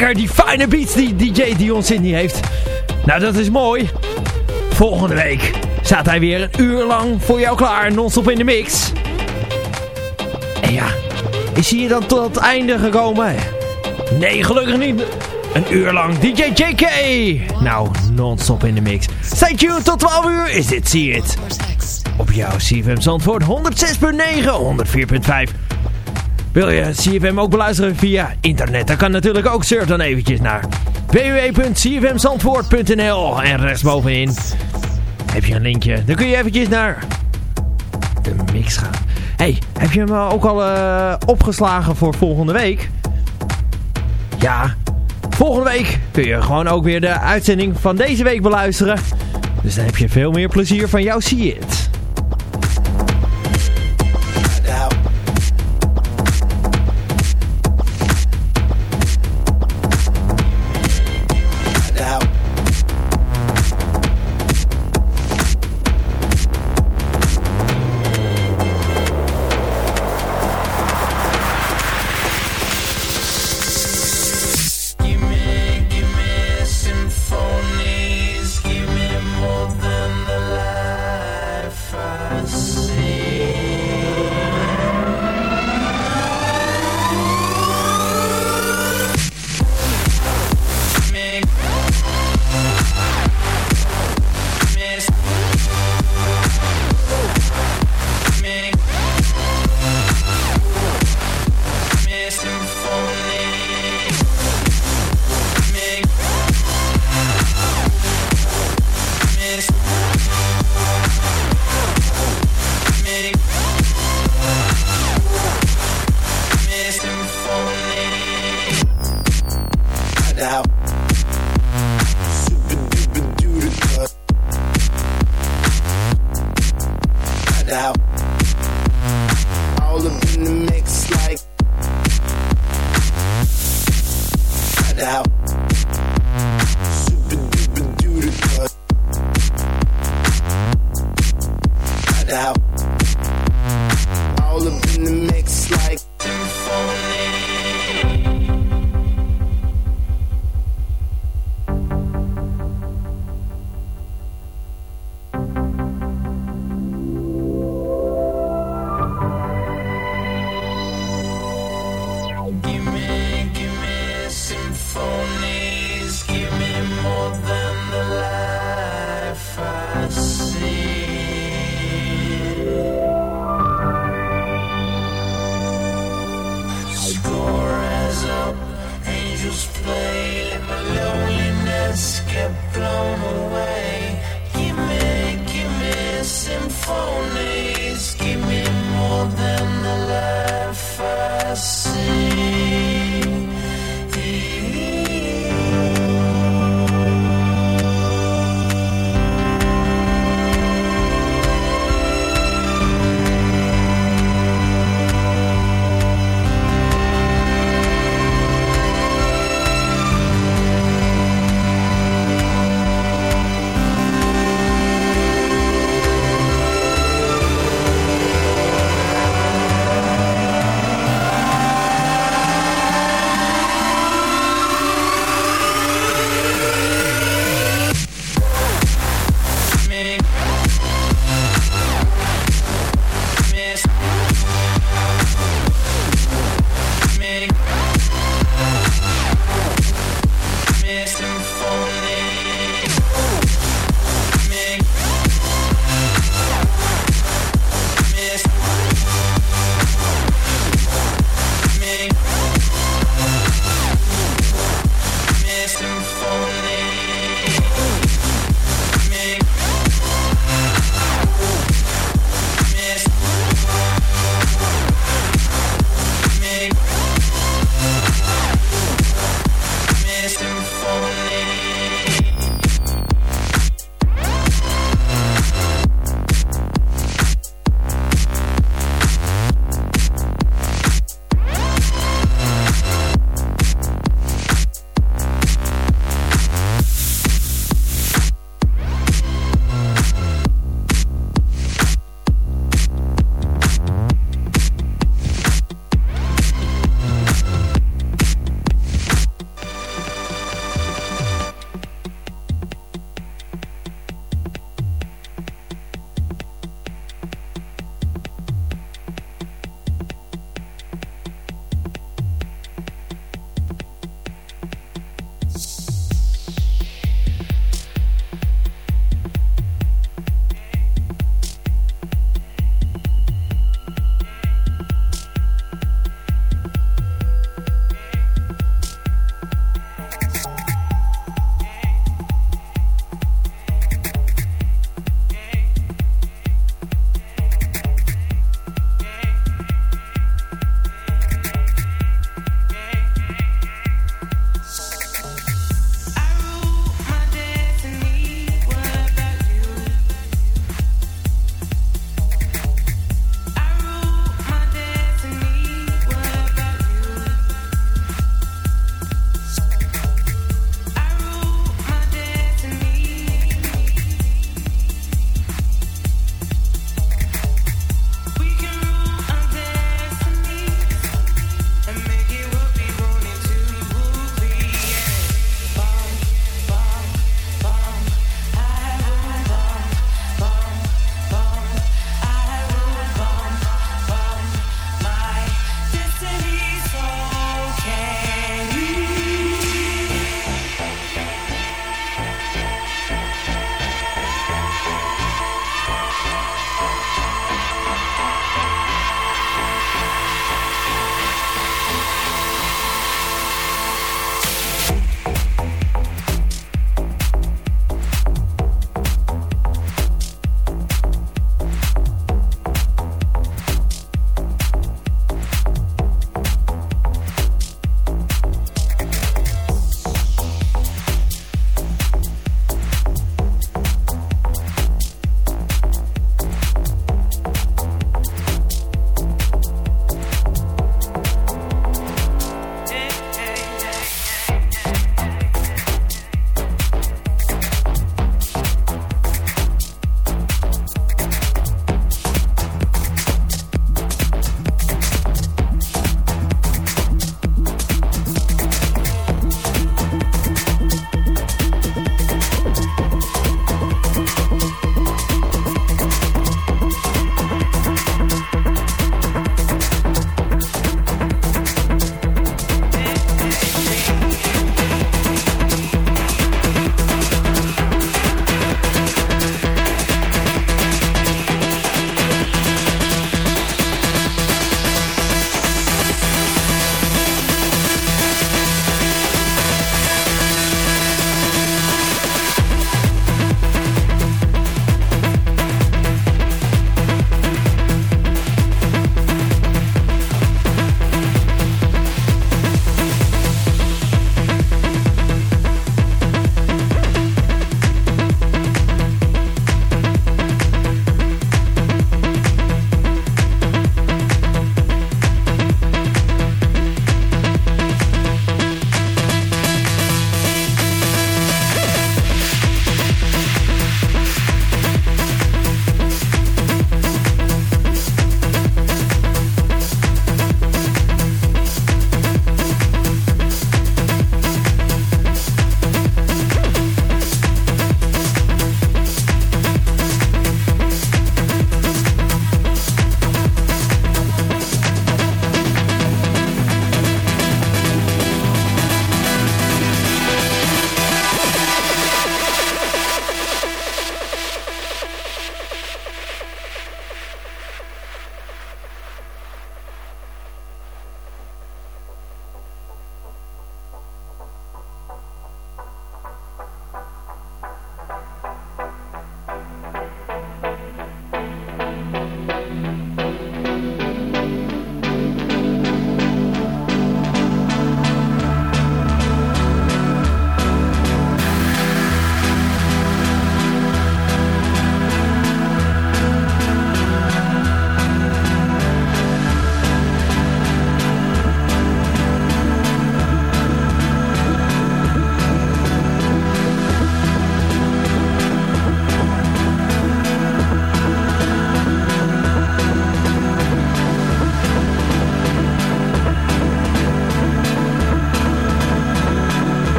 Die fijne beats die DJ Dion Sydney heeft? Nou, dat is mooi. Volgende week staat hij weer een uur lang voor jou klaar, non-stop in de mix. En ja, is hij dan tot het einde gekomen? Nee, gelukkig niet. Een uur lang DJ JK. Nou, non-stop in de mix. Stay tuned tot 12 uur is dit See It. Op jouw CFM Zandvoort 106.9, 104.5. Wil je CFM ook beluisteren via internet? Dan kan natuurlijk ook. Surf dan eventjes naar www.cfmzandvoort.nl En rechtsbovenin heb je een linkje. Dan kun je eventjes naar de mix gaan. hey, heb je hem ook al uh, opgeslagen voor volgende week? Ja, volgende week kun je gewoon ook weer de uitzending van deze week beluisteren. Dus dan heb je veel meer plezier van jouw See It. out.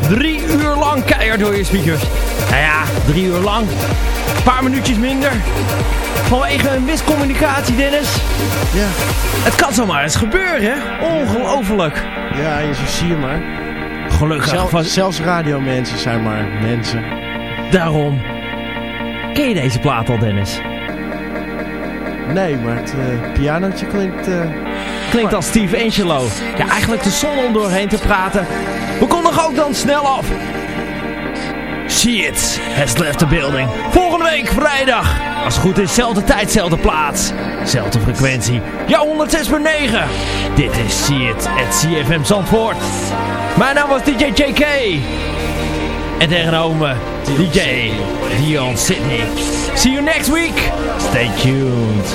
Drie uur lang keihard door je speakers. Nou ja, drie uur lang. Een paar minuutjes minder. Vanwege een miscommunicatie, Dennis. Ja. Het kan zomaar eens gebeuren, hè? Ongelooflijk. Ja, je zie je maar. Gelukkig. Van- zelfs radiomensen zijn maar mensen. Daarom. Ken je deze plaat al, Dennis? Nee, maar het eh pianootje klinkt... eh, Klinkt als Steve Angelo. Ja, eigenlijk de zon om doorheen te praten. We kondigen ook dan snel af. See it, has left the building. Volgende week vrijdag. Als het goed is, zelfde tijd, zelfde plaats. Zelfde frequentie. Ja, 106.9. Dit is See it at CFM Zandvoort. Mijn naam was DJ JK. En tegenover DJ Dion Sydney. See you next week. Stay tuned.